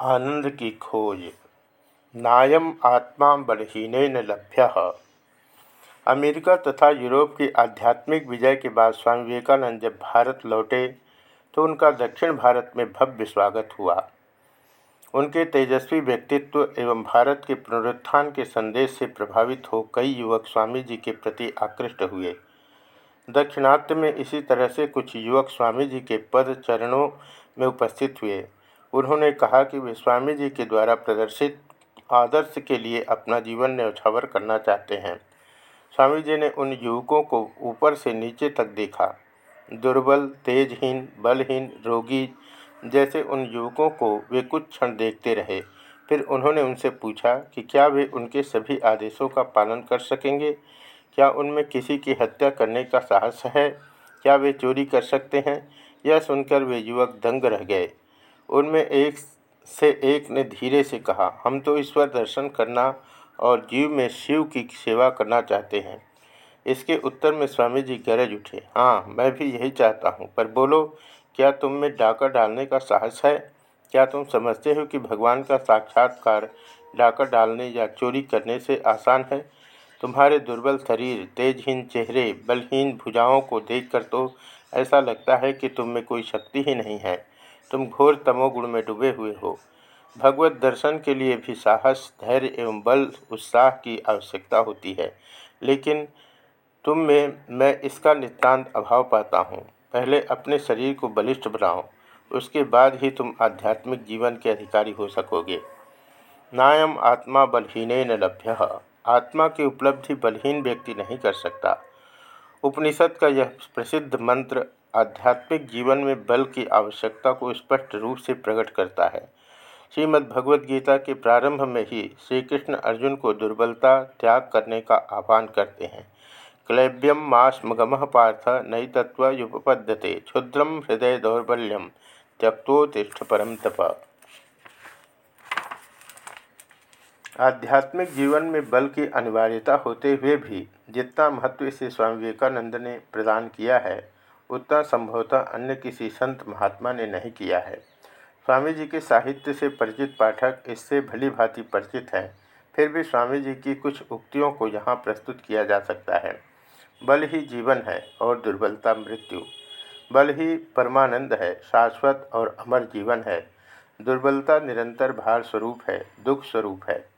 आनंद की खोज। नायम आत्मा बलहीन लभ्य। अमेरिका तथा यूरोप की आध्यात्मिक विजय के बाद स्वामी विवेकानंद जब भारत लौटे तो उनका दक्षिण भारत में भव्य स्वागत हुआ। उनके तेजस्वी व्यक्तित्व एवं भारत के पुनरुत्थान के संदेश से प्रभावित हो कई युवक स्वामी जी के प्रति आकृष्ट हुए। दक्षिणात्य में इसी तरह से कुछ युवक स्वामी जी के पद चरणों में उपस्थित हुए। उन्होंने कहा कि वे स्वामी जी के द्वारा प्रदर्शित आदर्श के लिए अपना जीवन न्यौछावर करना चाहते हैं। स्वामी जी ने उन युवकों को ऊपर से नीचे तक देखा। दुर्बल, तेजहीन, बलहीन, रोगी जैसे उन युवकों को वे कुछ क्षण देखते रहे। फिर उन्होंने उनसे पूछा कि क्या वे उनके सभी आदेशों का पालन कर सकेंगे? क्या उनमें किसी की हत्या करने का साहस है? क्या वे चोरी कर सकते हैं? यह सुनकर वे युवक दंग रह गए। उनमें एक से एक ने धीरे से कहा, हम तो ईश्वर दर्शन करना और जीव में शिव की सेवा करना चाहते हैं। इसके उत्तर में स्वामी जी गरज उठे हाँ मैं भी यही चाहता हूँ, पर बोलो, क्या तुम में डाका डालने का साहस है? क्या तुम समझते हो कि भगवान का साक्षात्कार डाका डालने या चोरी करने से आसान है? तुम्हारे दुर्बल शरीर, तेजहीन चेहरे, बलहीन भुजाओं को देखकर तो ऐसा लगता है कि तुम में कोई शक्ति ही नहीं है। तुम घोर तमोगुण में डूबे हुए हो। भगवत दर्शन के लिए भी साहस, धैर्य एवं बल, उत्साह की आवश्यकता होती है। लेकिन तुम में मैं इसका नितान्त अभाव पाता हूँ। पहले अपने शरीर को बलिष्ठ बनाओ। उसके बाद ही तुम आध्यात्मिक जीवन के अधिकारी हो सकोगे। नायम आत्मा बलहीन न लभ्य। आत्मा की उपलब्धि बलहीन व्यक्ति नहीं कर सकता। उपनिषद का यह प्रसिद्ध मंत्र आध्यात्मिक जीवन में बल की आवश्यकता को स्पष्ट रूप से प्रकट करता है। श्रीमद् भगवद गीता के प्रारंभ में ही श्री कृष्ण अर्जुन को दुर्बलता त्याग करने का आह्वान करते हैं। क्लैब्यम मास्मगम पार्थ नई तत्वुपपद्यते क्षुद्रम हृदय दौर्बल्यम त्यक्तोतिष्ठ परम तप। आध्यात्मिक जीवन में बल की अनिवार्यता होते हुए भी जितना महत्व इसे स्वामी विवेकानंद ने प्रदान किया है उतना संभवतः अन्य किसी संत महात्मा ने नहीं किया है। स्वामी जी के साहित्य से परिचित पाठक इससे भली भांति परिचित हैं। फिर भी स्वामी जी की कुछ उक्तियों को यहाँ प्रस्तुत किया जा सकता है। बल ही जीवन है और दुर्बलता मृत्यु। बल ही परमानंद है, शाश्वत और अमर जीवन है। दुर्बलता निरंतर भार स्वरूप है, दुख स्वरूप है।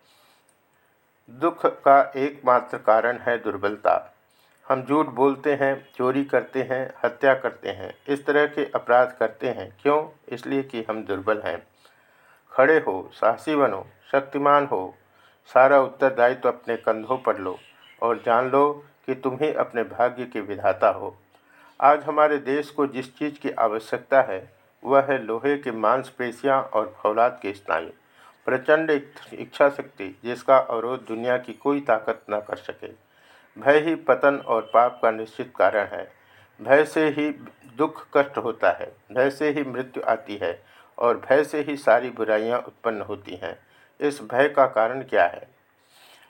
दुख का एकमात्र कारण है दुर्बलता। हम झूठ बोलते हैं, चोरी करते हैं, हत्या करते हैं, इस तरह के अपराध करते हैं। क्यों? इसलिए कि हम दुर्बल हैं। खड़े हो, साहसी बनो, शक्तिमान हो, सारा उत्तरदायित्व तो अपने कंधों पर लो और जान लो कि तुम ही अपने भाग्य के विधाता हो। आज हमारे देश को जिस चीज़ की आवश्यकता है, वह है लोहे के मांसपेशियाँ और फौलाद के स्नायु। प्रचंड इच्छा शक्ति, जिसका अवरोध दुनिया की कोई ताकत न कर सके। भय ही पतन और पाप का निश्चित कारण है। भय से ही दुख कष्ट होता है भय से ही मृत्यु आती है और भय से ही सारी बुराइयाँ उत्पन्न होती हैं। इस भय का कारण क्या है?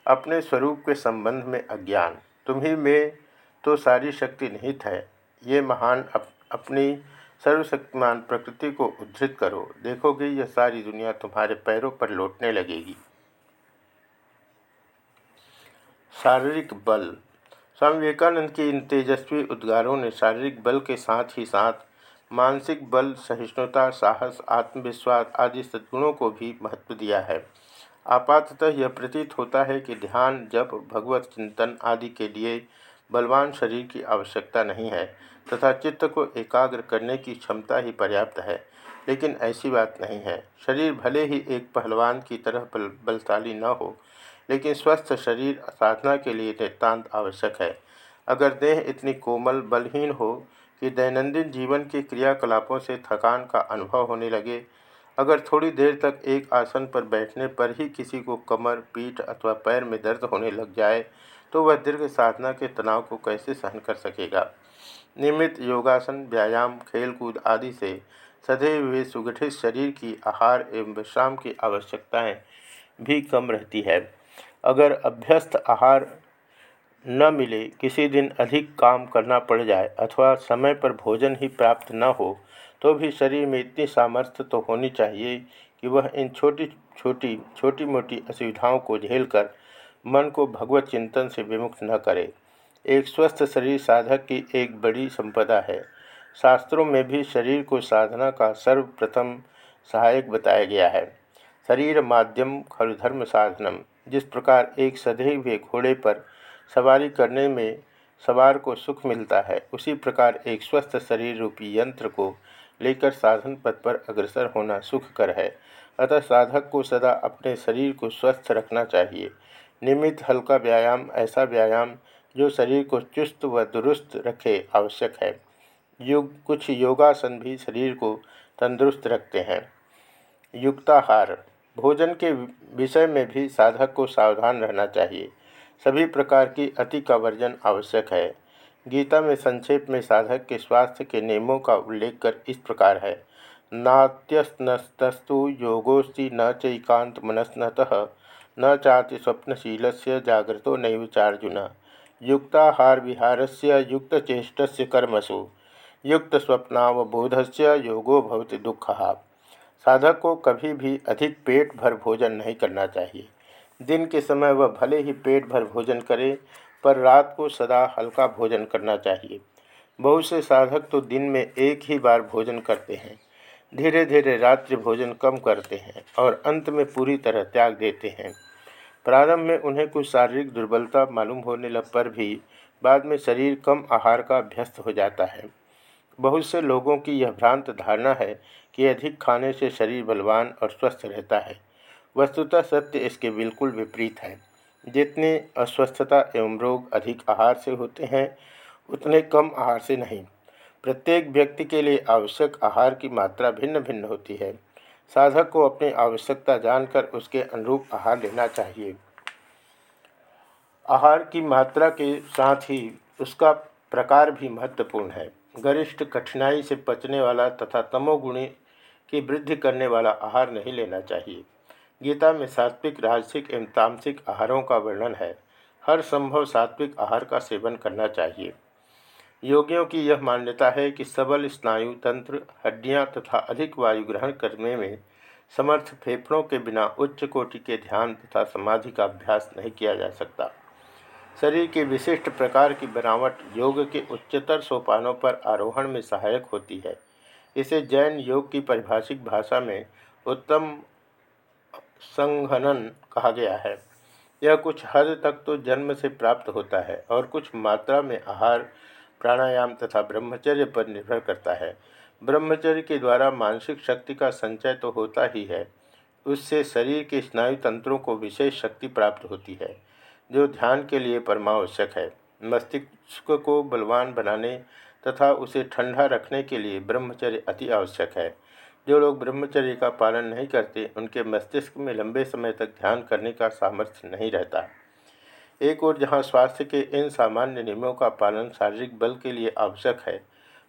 अपने स्वरूप के संबंध में अज्ञान। तुम्ही में तो सारी शक्ति निहित है। ये महान अप, अपनी सर्वशक्तिमान प्रकृति को उद्धृत करो। देखोगे यह सारी दुनिया तुम्हारे पैरों पर लौटने लगेगी। शारीरिक बल। स्वामी विवेकानंद के इन तेजस्वी उद्गारों ने शारीरिक बल के साथ ही साथ मानसिक बल, सहिष्णुता, साहस, आत्मविश्वास आदि सद्गुणों को भी महत्व दिया है। आपातः यह प्रतीत होता है कि ध्यान जब भगवत चिंतन आदि के लिए बलवान शरीर की आवश्यकता नहीं है तथा चित्त को एकाग्र करने की क्षमता ही पर्याप्त है। लेकिन ऐसी बात नहीं है। शरीर भले ही एक पहलवान की तरह बल, बलशाली न हो लेकिन स्वस्थ शरीर साधना के लिए नितान्त आवश्यक है। अगर देह इतनी कोमल, बलहीन हो कि दैनंदिन जीवन के क्रियाकलापों से थकान का अनुभव होने लगे, अगर थोड़ी देर तक एक आसन पर बैठने पर ही किसी को कमर, पीठ अथवा पैर में दर्द होने लग जाए तो वह दीर्घ साधना के तनाव को कैसे सहन कर सकेगा? नियमित योगासन, व्यायाम, खेलकूद आदि से सधे हुए सुगठित शरीर की आहार एवं विश्राम की आवश्यकताएँ भी कम रहती है। अगर अभ्यस्त आहार न मिले, किसी दिन अधिक काम करना पड़ जाए अथवा समय पर भोजन ही प्राप्त न हो तो भी शरीर में इतनी सामर्थ्य तो होनी चाहिए कि वह इन छोटी छोटी छोटी मोटी असुविधाओं को झेलकर मन को भगवत चिंतन से विमुक्त न करे। एक स्वस्थ शरीर साधक की एक बड़ी संपदा है। शास्त्रों में भी शरीर को साधना का सर्वप्रथम सहायक बताया गया है। शरीर माध्यम खलुधर्म साधनम। जिस प्रकार एक सधे हुए घोड़े पर सवारी करने में सवार को सुख मिलता है, उसी प्रकार एक स्वस्थ शरीर रूपी यंत्र को लेकर साधन पथ पर अग्रसर होना सुख कर है। अतः साधक को सदा अपने शरीर को स्वस्थ रखना चाहिए। नियमित हल्का व्यायाम, ऐसा व्यायाम जो शरीर को चुस्त व दुरुस्त रखे आवश्यक है। योग, कुछ योगासन भी शरीर को तंदुरुस्त रखते हैं। युक्ताहार भोजन के विषय में भी साधक को सावधान रहना चाहिए। सभी प्रकार की अति का वर्जन आवश्यक है। गीता में संक्षेप में साधक के स्वास्थ्य के नियमों का उल्लेख कर इस प्रकार है। नात्यस्तस्तु योगोस्ति न चैकांत मनस्नतः, न चाति स्वप्नशील से जागृतो नैव चार्जुन। युक्ताहार विहार से युक्तचेष्ट कर्मसु। युक्त स्वप्नावबोध से योगो भवति दुख। साधक को कभी भी अधिक पेट भर भोजन नहीं करना चाहिए। दिन के समय वह भले ही पेट भर भोजन करे, पर रात को सदा हल्का भोजन करना चाहिए। बहुत से साधक तो दिन में एक ही बार भोजन करते हैं। धीरे धीरे रात्रि भोजन कम करते हैं और अंत में पूरी तरह त्याग देते हैं। प्रारंभ में उन्हें कुछ शारीरिक दुर्बलता मालूम होने लग पर भी बाद में शरीर कम आहार का अभ्यस्त हो जाता है। बहुत से लोगों की यह भ्रांत धारणा है कि अधिक खाने से शरीर बलवान और स्वस्थ रहता है। वस्तुतः सत्य इसके बिल्कुल विपरीत है। जितने अस्वस्थता एवं रोग अधिक आहार से होते हैं, उतने कम आहार से नहीं। प्रत्येक व्यक्ति के लिए आवश्यक आहार की मात्रा भिन्न भिन्न होती है। साधक को अपनी आवश्यकता जानकर उसके अनुरूप आहार लेना चाहिए। आहार की मात्रा के साथ ही उसका प्रकार भी महत्वपूर्ण है। गरिष्ठ कठिनाई से पचने वाला तथा तमोगुणी की वृद्धि करने वाला आहार नहीं लेना चाहिए। गीता में सात्विक राजसिक एवं तामसिक आहारों का वर्णन है। हर संभव सात्विक आहार का सेवन करना चाहिए। योगियों की यह मान्यता है कि सबल स्नायु तंत्र, हड्डियाँ तथा अधिक वायु ग्रहण करने में समर्थ फेफड़ों के बिना उच्च कोटि के ध्यान तथा समाधि का अभ्यास नहीं किया जा सकता। शरीर की विशिष्ट प्रकार की बनावट योग के उच्चतर सोपानों पर आरोहण में सहायक होती है। इसे जैन योग की परिभाषिक भाषा में उत्तम संघनन कहा गया है। यह कुछ हद तक तो जन्म से प्राप्त होता है और कुछ मात्रा में आहार, प्राणायाम तथा ब्रह्मचर्य पर निर्भर करता है। ब्रह्मचर्य के द्वारा मानसिक शक्ति का संचय तो होता ही है। उससे शरीर के स्नायु तंत्रों को विशेष शक्ति प्राप्त होती है। जो ध्यान के लिए परमावश्यक है। मस्तिष्क को बलवान बनाने तथा उसे ठंडा रखने के लिए ब्रह्मचर्य अति आवश्यक है। जो लोग ब्रह्मचर्य का पालन नहीं करते, उनके मस्तिष्क में लंबे समय तक ध्यान करने का सामर्थ्य नहीं रहता। एक और जहाँ स्वास्थ्य के इन सामान्य नियमों का पालन शारीरिक बल के लिए आवश्यक है,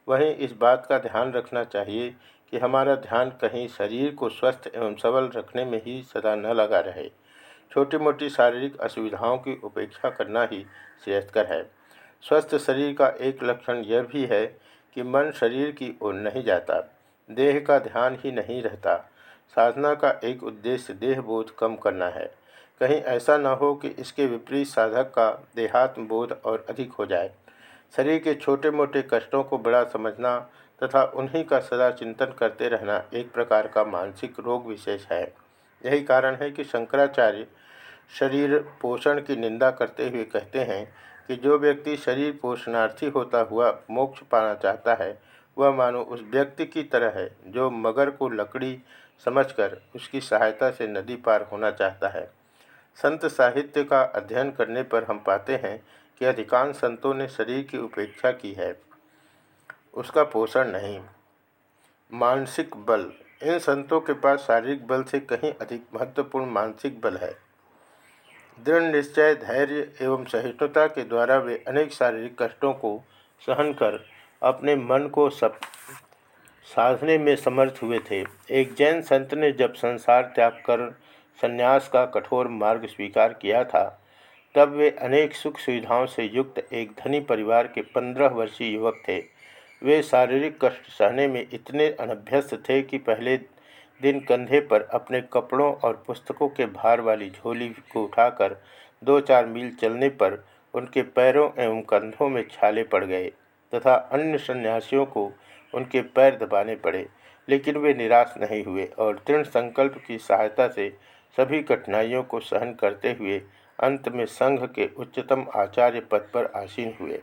वहीं इस बात का ध्यान रखना चाहिए कि हमारा ध्यान कहीं शरीर को स्वस्थ एवं सबल रखने में ही सदा न लगा रहे। छोटी मोटी शारीरिक असुविधाओं की उपेक्षा करना ही श्रेयस्कर है। स्वस्थ शरीर का एक लक्षण यह भी है कि मन शरीर की ओर नहीं जाता, देह का ध्यान ही नहीं रहता। साधना का एक उद्देश्य देह बोध कम करना है। कहीं ऐसा न हो कि इसके विपरीत साधक का देहात्म बोध और अधिक हो जाए। शरीर के छोटे मोटे कष्टों को बड़ा समझना तथा उन्हीं का सदा चिंतन करते रहना एक प्रकार का मानसिक रोग विशेष है। यही कारण है कि शंकराचार्य शरीर पोषण की निंदा करते हुए कहते हैं कि जो व्यक्ति शरीर पोषणार्थी होता हुआ मोक्ष पाना चाहता है, वह मानो उस व्यक्ति की तरह है जो मगर को लकड़ी समझकर उसकी सहायता से नदी पार होना चाहता है। संत साहित्य का अध्ययन करने पर हम पाते हैं कि अधिकांश संतों ने शरीर की उपेक्षा की है। उसका पोषण नहीं। मानसिक बल इन संतों के पास शारीरिक बल से कहीं अधिक महत्वपूर्ण मानसिक बल है। दृढ़ निश्चय, धैर्य एवं सहिष्णुता के द्वारा वे अनेक शारीरिक कष्टों को सहन कर अपने मन को सब साधने में समर्थ हुए थे। एक जैन संत ने जब संसार त्याग कर संन्यास का कठोर मार्ग स्वीकार किया था, तब वे अनेक सुख सुविधाओं से युक्त एक धनी परिवार के पंद्रह वर्षीय युवक थे। वे शारीरिक कष्ट सहने में इतने अनभ्यस्त थे कि पहले दिन कंधे पर अपने कपड़ों और पुस्तकों के भार वाली झोली को उठाकर दो चार मील चलने पर उनके पैरों एवं कंधों में छाले पड़ गए तथा अन्य सन्यासियों को उनके पैर दबाने पड़े, लेकिन वे निराश नहीं हुए और दृढ़ संकल्प की सहायता से सभी कठिनाइयों को सहन करते हुए अंत में संघ के उच्चतम आचार्य पद पर आसीन हुए।